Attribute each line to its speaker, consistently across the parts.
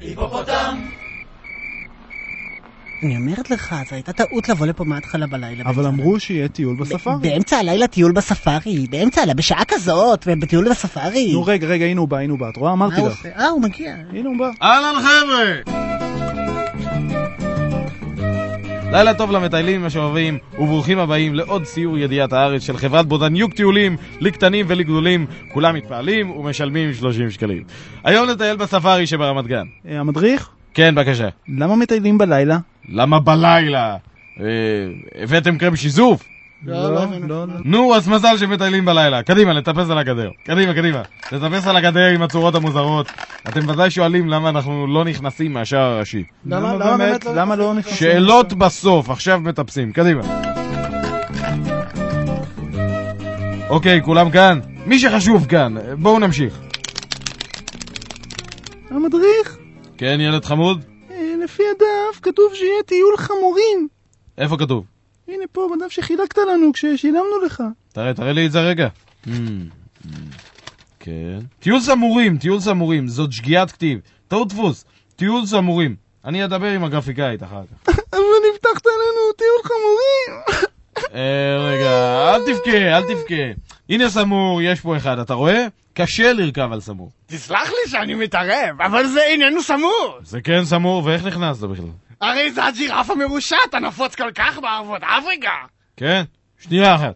Speaker 1: היפופוטם!
Speaker 2: אני אומרת לך, זו הייתה טעות לבוא לפה מההתחלה בלילה.
Speaker 3: אבל. אמרו שיהיה טיול בספארי.
Speaker 2: באמצע הלילה טיול בספארי, באמצע הלילה, בשעה כזאת, ובטיול בספארי.
Speaker 3: נו רגע, רגע, הנה הוא בא, הנה הוא בא, את רואה? אמרתי לך.
Speaker 2: אה, הוא מגיע.
Speaker 3: הנה הוא בא.
Speaker 4: אהלן חבר'ה! לילה טוב למטיילים השואבים, וברוכים הבאים לעוד סיור ידיעת הארץ של חברת בודניוק טיולים, לקטנים ולגדולים, כולם מתפעלים ומשלמים 30 שקלים. היום נטייל בספארי שברמת גן.
Speaker 3: אה, המדריך?
Speaker 4: כן, בבקשה.
Speaker 3: למה מטיילים בלילה?
Speaker 4: למה בלילה? אה, הבאתם קרם שיזוף?
Speaker 2: לא, לא הבאנו.
Speaker 3: לא, לא.
Speaker 4: נו, אז מזל שמטיילים בלילה. קדימה, לטפס על הגדר. קדימה, קדימה. לטפס על הגדר עם הצורות המוזרות. אתם ודאי שואלים למה אנחנו לא נכנסים מהשער הראשי.
Speaker 2: למה-
Speaker 3: למה באמת,
Speaker 2: לא
Speaker 3: למה לא נכנסים?
Speaker 4: שאלות בסוף, עכשיו מטפסים. קדימה. אוקיי, כולם כאן? מי שחשוב כאן, בואו נמשיך.
Speaker 3: המדריך?
Speaker 4: כן, ילד חמוד?
Speaker 3: אה, לפי הדף כתוב שיהיה טיול חמורים.
Speaker 4: איפה כתוב?
Speaker 3: הנה פה בדף שחילקת לנו כששילמנו לך.
Speaker 4: תראה, תראה לי את זה רגע. Hmm, hmm. כן. טיול סמורים, טיול סמורים, זאת שגיאת כתיב. טעות דפוס, טיול סמורים. אני אדבר עם הגרפיקאית אחר כך.
Speaker 3: אבל הבטחת לנו טיול חמורים.
Speaker 4: אה, רגע, אל תבכה, אל תבכה. הנה סמור, יש פה אחד, אתה רואה? קשה לרכב על סמור.
Speaker 5: תסלח לי שאני מתערב, אבל זה איננו סמור!
Speaker 4: זה כן סמור, ואיך נכנסת בכלל?
Speaker 5: הרי זה הג'ירף המרושט הנפוץ כל כך בערבות אפריקה!
Speaker 4: כן? שנייה אחת.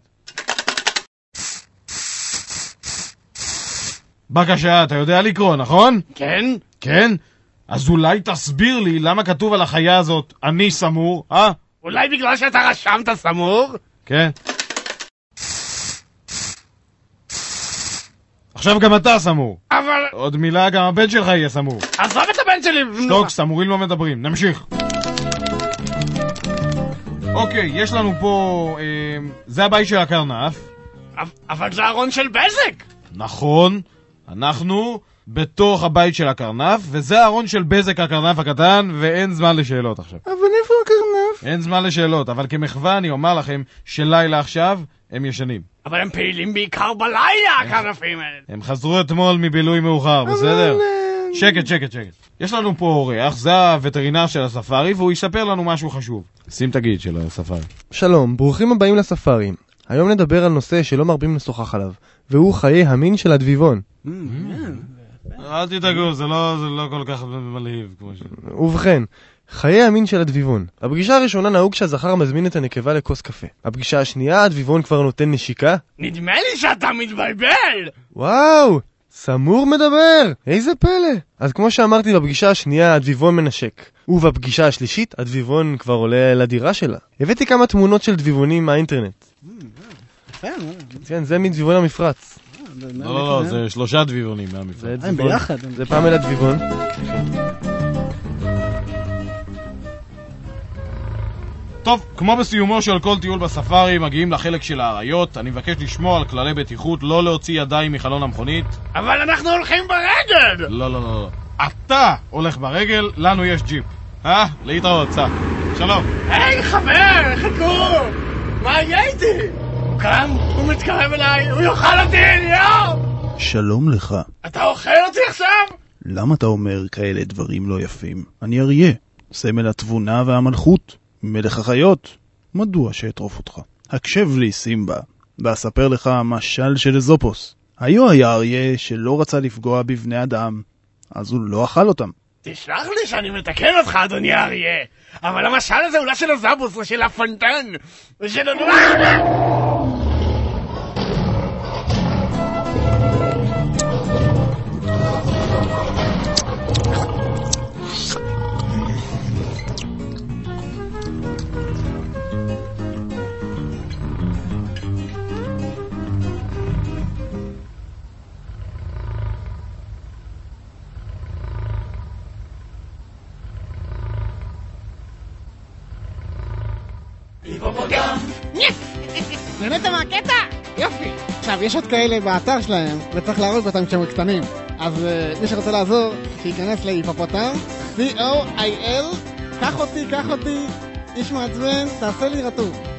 Speaker 4: בבקשה, אתה יודע לקרוא, נכון?
Speaker 5: כן?
Speaker 4: כן? אז אולי תסביר לי למה כתוב על החיה הזאת אני סמור, אה?
Speaker 5: אולי בגלל שאתה רשמת סמור?
Speaker 4: כן. עכשיו גם אתה סמור.
Speaker 5: אבל...
Speaker 4: עוד מילה, גם הבן שלך יהיה סמור.
Speaker 5: עזוב את הבן שלי!
Speaker 4: שתוק, סמורים לא מדברים. נמשיך. אוקיי, יש לנו פה... אה, זה הבית של הקרנף.
Speaker 5: אבל- זה ארון של בזק!
Speaker 4: נכון, אנחנו בתוך הבית של הקרנף, וזה הארון של בזק הקרנף הקטן, ואין זמן לשאלות עכשיו.
Speaker 3: אבל איפה הקרנף?
Speaker 4: אין זמן לשאלות, אבל כמחווה אני אומר לכם שלילה עכשיו הם ישנים.
Speaker 5: אבל הם פעילים בעיקר בלילה, הכנפים האלה!
Speaker 4: הם חזרו אתמול מבילוי מאוחר, בסדר?
Speaker 3: אבל, אה,
Speaker 4: שקט, שקט, שקט. יש לנו פה אורח, זה הווטרינר של הספארי, והוא יספר לנו משהו חשוב. שים תגיד של הספארי.
Speaker 6: שלום, ברוכים הבאים לספארי. היום נדבר על נושא שלא מרבים לשוחח עליו, והוא חיי המין של הדביבון.
Speaker 4: אל תדאגו, זה לא, זה לא כל כך מלהיב כמו ש...
Speaker 6: ובכן, חיי המין של הדביבון. בפגישה הראשונה נהוג שהזכר מזמין את הנקבה לכוס קפה. בפגישה השנייה הדביבון כבר נותן נשיקה.
Speaker 5: נדמה לי שאתה מתבלבל!
Speaker 6: וואו! סמור מדבר! איזה פלא! אז כמו שאמרתי בפגישה השנייה, הדביבון מנשק. ובפגישה השלישית, הדביבון כבר עולה לדירה שלה. הבאתי כמה תמונות של דביבונים מהאינטרנט.
Speaker 2: יפה, אה,
Speaker 6: כן, זה מדביבון המפרץ.
Speaker 4: לא, לא, לא, זה שלושה דביבונים
Speaker 6: זה
Speaker 4: מהמפעל.
Speaker 2: הם. ביחד.
Speaker 6: זה פמלה דביבון.
Speaker 4: טוב, כמו בסיומו של כל טיול בספארי, מגיעים לחלק של האריות. אני מבקש לשמור על כללי בטיחות, לא להוציא ידיים מחלון המכונית.
Speaker 5: אבל אנחנו הולכים ברגל!
Speaker 4: לא, לא, לא, לא. אתה הולך ברגל, לנו יש ג'יפ. אה? להתראות, סע. שלום.
Speaker 5: היי חבר, חכו! מה יהיה איתי? הוא קם, הוא מתקרב אליי, הוא יאכל אותי, יואו!
Speaker 3: שלום לך.
Speaker 5: אתה אוכל אותי עכשיו?
Speaker 3: למה אתה אומר כאלה דברים לא יפים? אני אריה, סמל התבונה והמלכות, מלך החיות. מדוע שאטרוף אותך? הקשב לי, סימבה, ואספר לך משל של אזופוס. היו היה אריה שלא רצה לפגוע בבני אדם, אז הוא לא אכל אותם.
Speaker 5: תסלח לי שאני מתקן אותך, אדוני האריה, אבל המשל הזה הוא לא של הזבוס, הוא של הפונטן, הוא של...
Speaker 1: היפופוטם!
Speaker 2: נהנית מהקטע? יופי. עכשיו, יש עוד כאלה באתר שלהם, וצריך להרוג אותם כשהם קטנים. אז אה, מי שרוצה לעזור, שייכנס להיפופוטם, C-O-I-L, קח אותי, קח אותי, איש מעצבן, תעשה לי רטוב.